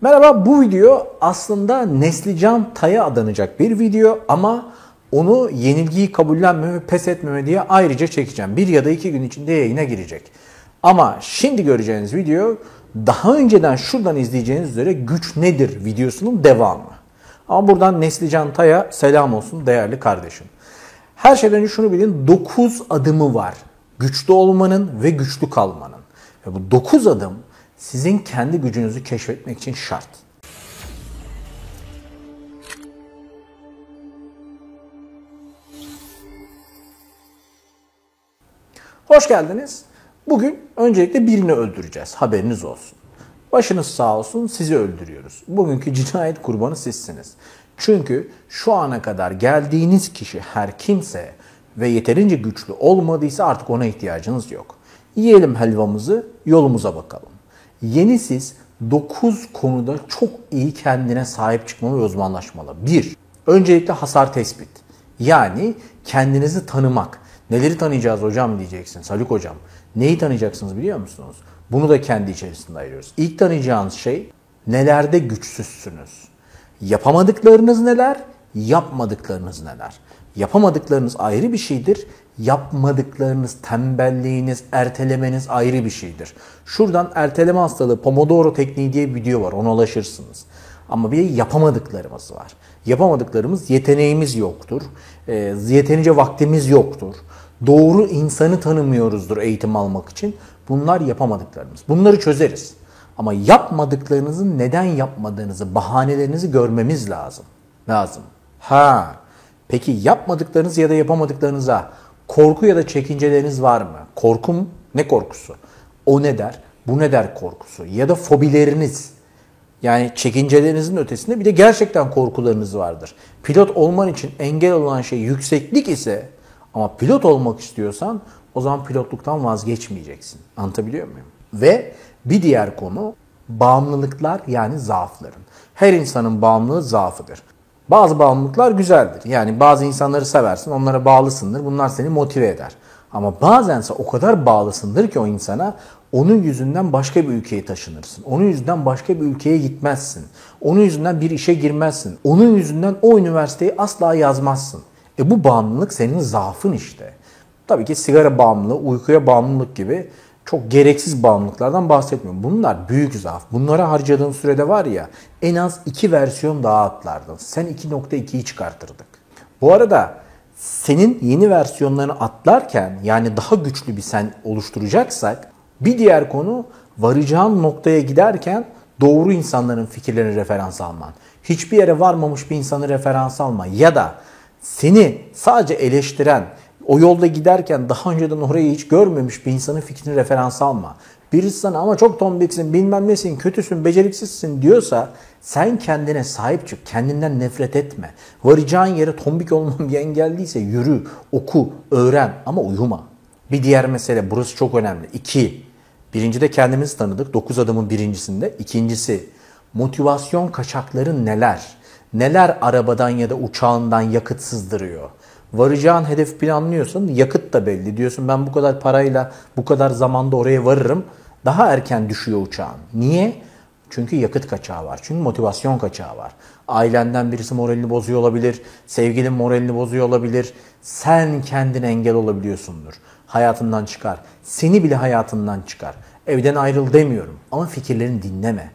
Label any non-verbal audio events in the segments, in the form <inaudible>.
Merhaba bu video aslında Neslican Tay'a adanacak bir video ama onu yenilgiyi kabullenmeme, pes etmeme diye ayrıca çekeceğim. Bir ya da iki gün içinde yayına girecek. Ama şimdi göreceğiniz video daha önceden şuradan izleyeceğiniz üzere güç nedir videosunun devamı. Ama buradan Neslican Tay'a selam olsun değerli kardeşim. Her şeyden önce şunu bilin 9 adımı var. Güçlü olmanın ve güçlü kalmanın. Ve bu 9 adım sizin kendi gücünüzü keşfetmek için şart. Hoş geldiniz. Bugün öncelikle birini öldüreceğiz. Haberiniz olsun. Başınız sağ olsun sizi öldürüyoruz. Bugünkü <laughs> cinayet kurbanı sizsiniz. Çünkü şu ana kadar geldiğiniz kişi her kimse ve yeterince güçlü olmadıysa artık ona ihtiyacınız yok. Yiyelim helvamızı, yolumuza bakalım. Yeni siz 9 konuda çok iyi kendine sahip çıkmalı ve uzmanlaşmalı. 1. Öncelikle hasar tespit. Yani kendinizi tanımak. Neleri tanıyacağız hocam diyeceksiniz Haluk hocam. Neyi tanıyacaksınız biliyor musunuz? Bunu da kendi içerisinde ayırıyoruz. İlk tanıyacağınız şey nelerde güçsüzsünüz. Yapamadıklarınız neler? Yapmadıklarınız neler? Yapamadıklarınız ayrı bir şeydir. Yapmadıklarınız, tembelliğiniz, ertelemeniz ayrı bir şeydir. Şuradan erteleme hastalığı Pomodoro tekniği diye bir video var. Ona ulaşırsınız. Ama bir yapamadıklarımız var. Yapamadıklarımız yeteneğimiz yoktur. E, yeterince vaktimiz yoktur. Doğru insanı tanımıyoruzdur eğitim almak için. Bunlar yapamadıklarımız. Bunları çözeriz. Ama yapmadıklarınızı neden yapmadığınızı, bahanelerinizi görmemiz lazım. Lazım. Ha, peki yapmadıklarınız ya da yapamadıklarınıza korku ya da çekinceleriniz var mı? Korkum ne korkusu? O ne der? Bu ne der korkusu? Ya da fobileriniz. Yani çekincelerinizin ötesinde bir de gerçekten korkularınız vardır. Pilot olman için engel olan şey yükseklik ise ama pilot olmak istiyorsan o zaman pilotluktan vazgeçmeyeceksin. Anlatabiliyor muyum? Ve bir diğer konu bağımlılıklar yani zaafların. Her insanın bağımlılığı zaafıdır. Bazı bağımlılıklar güzeldir. Yani bazı insanları seversin, onlara bağlısındır. Bunlar seni motive eder. Ama bazense o kadar bağlısındır ki o insana onun yüzünden başka bir ülkeye taşınırsın. Onun yüzünden başka bir ülkeye gitmezsin. Onun yüzünden bir işe girmezsin. Onun yüzünden o üniversiteyi asla yazmazsın. E bu bağımlılık senin zaafın işte. Tabii ki sigara bağımlılığı, uykuya bağımlılık gibi çok gereksiz bağımlılıklardan bahsetmiyorum. Bunlar büyük zaaf. Bunlara harcadığın sürede var ya en az iki versiyon daha atlardın. Sen 2.2'yi çıkartırdık. Bu arada senin yeni versiyonlarını atlarken yani daha güçlü bir sen oluşturacaksak bir diğer konu varacağın noktaya giderken doğru insanların fikirlerini referans alman. Hiçbir yere varmamış bir insanı referans alma ya da seni sadece eleştiren, o yolda giderken daha önceden orayı hiç görmemiş bir insanın fikrini referans alma. Birisi sana ama çok tombiksin, bilmem nesin, kötüsün, beceriksizsin diyorsa sen kendine sahip çık, kendinden nefret etme. Varacağın yere tombik olman bir <laughs> engel değilse yürü, oku, öğren ama uyuma. Bir diğer mesele, burası çok önemli. İki, birincide kendimizi tanıdık, dokuz adımın birincisinde. İkincisi, motivasyon kaçakları neler? Neler arabadan ya da uçağından yakıt sızdırıyor? Varacağın hedef planlıyorsun. Yakıt da belli. Diyorsun ben bu kadar parayla bu kadar zamanda oraya varırım. Daha erken düşüyor uçağın. Niye? Çünkü yakıt kaçağı var. Çünkü motivasyon kaçağı var. Ailenden birisi moralini bozuyor olabilir. Sevgilin moralini bozuyor olabilir. Sen kendin engel olabiliyorsundur. Hayatından çıkar. Seni bile hayatından çıkar. Evden ayrıl demiyorum ama fikirlerini dinleme.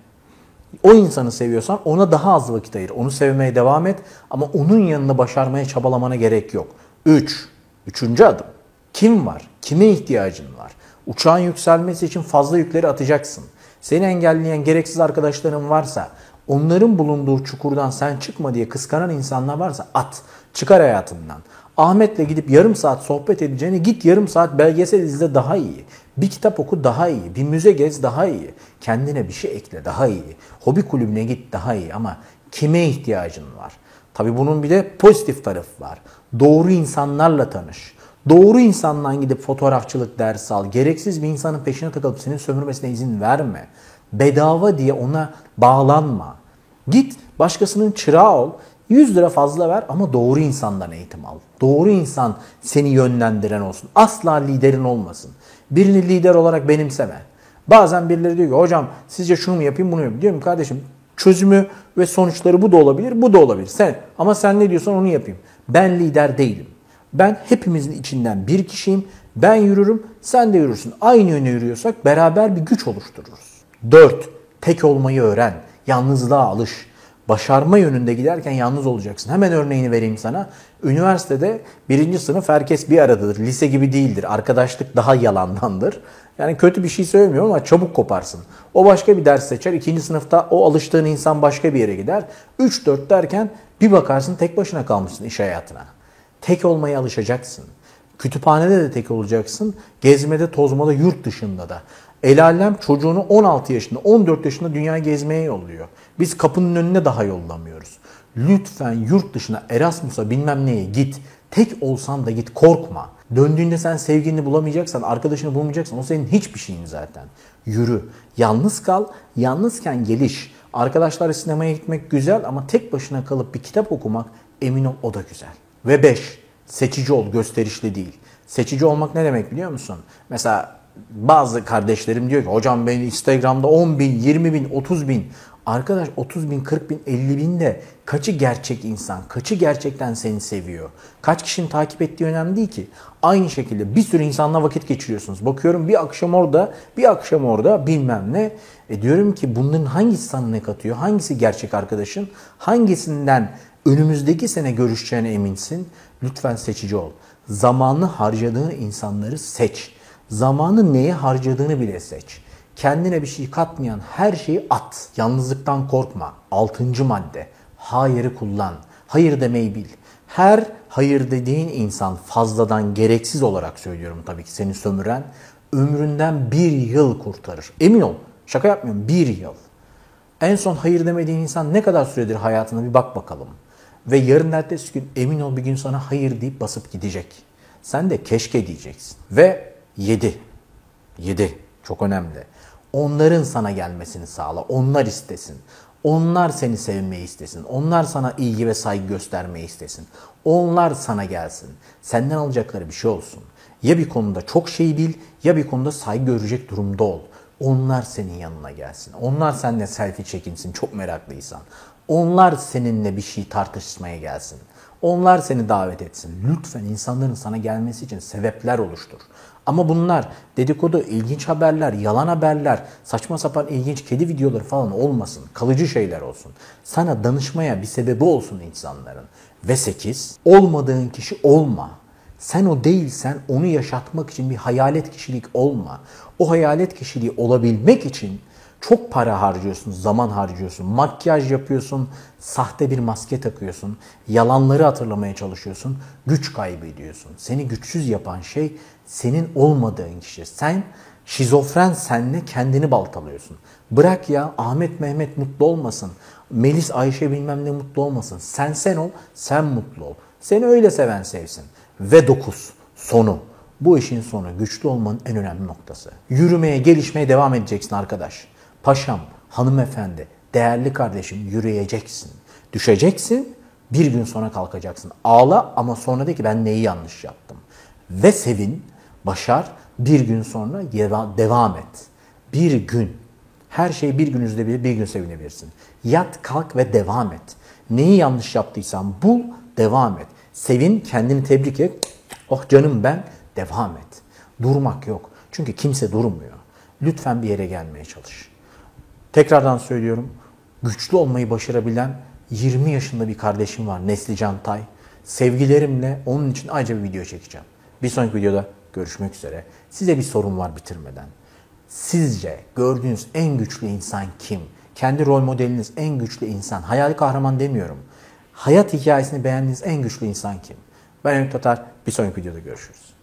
O insanı seviyorsan ona daha az vakit ayır. Onu sevmeye devam et ama onun yanında başarmaya çabalamana gerek yok. 3. Üç. Üçüncü adım. Kim var? Kime ihtiyacın var? Uçağın yükselmesi için fazla yükleri atacaksın. Seni engelleyen gereksiz arkadaşların varsa, onların bulunduğu çukurdan sen çıkma diye kıskanan insanlar varsa at. Çıkar hayatından. Ahmet'le gidip yarım saat sohbet edeceğine git yarım saat belgesel izle daha iyi. Bir kitap oku daha iyi. Bir müze gez daha iyi. Kendine bir şey ekle daha iyi. Hobi kulübüne git daha iyi ama kime ihtiyacın var? Tabii bunun bir de pozitif tarafı var. Doğru insanlarla tanış. Doğru insandan gidip fotoğrafçılık dersi al. Gereksiz bir insanın peşine takılıp senin sömürmesine izin verme. Bedava diye ona bağlanma. Git başkasının çırağı ol. 100 lira fazla ver ama doğru insandan eğitim al. Doğru insan seni yönlendiren olsun. Asla liderin olmasın. Birini lider olarak benimseme. Bazen birileri diyor ki hocam sizce şunu mu yapayım bunu mu yapayım. Diyorum kardeşim Çözümü ve sonuçları bu da olabilir, bu da olabilir. Sen ama sen ne diyorsan onu yapayım. Ben lider değilim. Ben hepimizin içinden bir kişiyim. Ben yürürüm, sen de yürürsün. Aynı yöne yürüyorsak beraber bir güç oluştururuz. 4. Tek olmayı öğren. Yalnızlığa alış. Başarma yönünde giderken yalnız olacaksın. Hemen örneğini vereyim sana. Üniversitede birinci sınıf herkes bir aradadır. Lise gibi değildir. Arkadaşlık daha yalandandır. Yani kötü bir şey söylemiyorum ama çabuk koparsın. O başka bir ders seçer. İkinci sınıfta o alıştığın insan başka bir yere gider. 3-4 derken bir bakarsın tek başına kalmışsın iş hayatına. Tek olmaya alışacaksın. Kütüphanede de tek olacaksın. Gezmede, tozmada, yurt dışında da. El alem çocuğunu 16 yaşında, 14 yaşında dünya gezmeye yolluyor. Biz kapının önüne daha yollamıyoruz. Lütfen yurt dışına Erasmus'a bilmem neye git. Tek olsan da git korkma. Döndüğünde sen sevgilini bulamayacaksan, arkadaşını bulmayacaksan o senin hiçbir şeyin zaten. Yürü. Yalnız kal. Yalnızken geliş. Arkadaşlarla sinemaya gitmek güzel ama tek başına kalıp bir kitap okumak emin ol o da güzel. Ve 5. Seçici ol, gösterişli değil. Seçici olmak ne demek biliyor musun? Mesela bazı kardeşlerim diyor ki hocam ben Instagram'da 10 bin, 20 bin, 30 bin. Arkadaş 30 bin, 40 bin, 50 bin de kaçı gerçek insan, kaçı gerçekten seni seviyor? Kaç kişinin takip ettiği önemli değil ki. Aynı şekilde bir sürü insanla vakit geçiriyorsunuz. Bakıyorum bir akşam orada, bir akşam orada bilmem ne. E diyorum ki bunların hangisi sana ne katıyor? Hangisi gerçek arkadaşın? Hangisinden önümüzdeki sene görüşeceğine eminsin? Lütfen seçici ol. Zamanını harcadığın insanları seç. Zamanı neye harcadığını bile seç. Kendine bir şey katmayan her şeyi at. Yalnızlıktan korkma. Altıncı madde. Hayırı kullan. Hayır demeyi bil. Her hayır dediğin insan fazladan gereksiz olarak söylüyorum tabii ki seni sömüren ömründen bir yıl kurtarır. Emin ol. Şaka yapmıyorum. Bir yıl. En son hayır demediğin insan ne kadar süredir hayatına bir bak bakalım. Ve yarın ertesi gün emin ol bir gün sana hayır deyip basıp gidecek. Sen de keşke diyeceksin. Ve 7. 7. Çok önemli. Onların sana gelmesini sağla. Onlar istesin. Onlar seni sevmeyi istesin. Onlar sana ilgi ve saygı göstermeyi istesin. Onlar sana gelsin. Senden alacakları bir şey olsun. Ya bir konuda çok şey bil ya bir konuda saygı görecek durumda ol. Onlar senin yanına gelsin. Onlar seninle selfie çekinsin çok meraklıysan. Onlar seninle bir şey tartışmaya gelsin. Onlar seni davet etsin. Lütfen insanların sana gelmesi için sebepler oluştur. Ama bunlar dedikodu, ilginç haberler, yalan haberler, saçma sapan ilginç kedi videoları falan olmasın. Kalıcı şeyler olsun. Sana danışmaya bir sebebi olsun insanların. Ve 8. Olmadığın kişi olma. Sen o değilsen onu yaşatmak için bir hayalet kişilik olma. O hayalet kişiliği olabilmek için çok para harcıyorsun, zaman harcıyorsun, makyaj yapıyorsun, sahte bir maske takıyorsun, yalanları hatırlamaya çalışıyorsun, güç kaybediyorsun. Seni güçsüz yapan şey senin olmadığın kişi. Sen şizofren senle kendini baltalıyorsun. Bırak ya Ahmet Mehmet mutlu olmasın. Melis Ayşe bilmem ne mutlu olmasın. Sen sen ol, sen mutlu ol. Seni öyle seven sevsin. Ve dokuz, sonu. Bu işin sonu güçlü olmanın en önemli noktası. Yürümeye, gelişmeye devam edeceksin arkadaş. Paşam, hanımefendi, değerli kardeşim yürüyeceksin. Düşeceksin, bir gün sonra kalkacaksın. Ağla ama sonra de ki ben neyi yanlış yaptım. Ve sevin, başar, bir gün sonra devam et. Bir gün. Her şey bir gün üzülebilir, bir gün sevinebilirsin. Yat, kalk ve devam et. Neyi yanlış yaptıysan bul, devam et. Sevin, kendini tebrik et. Oh canım ben, devam et. Durmak yok. Çünkü kimse durmuyor. Lütfen bir yere gelmeye çalış. Tekrardan söylüyorum. Güçlü olmayı başarabilen 20 yaşında bir kardeşim var Neslican Tay. Sevgilerimle onun için ayrıca bir video çekeceğim. Bir sonraki videoda görüşmek üzere. Size bir sorun var bitirmeden. Sizce gördüğünüz en güçlü insan kim? Kendi rol modeliniz en güçlü insan. Hayali kahraman demiyorum. Hayat hikayesini beğendiğiniz en güçlü insan kim? Ben Ümit Tatar. Bir sonraki videoda görüşürüz.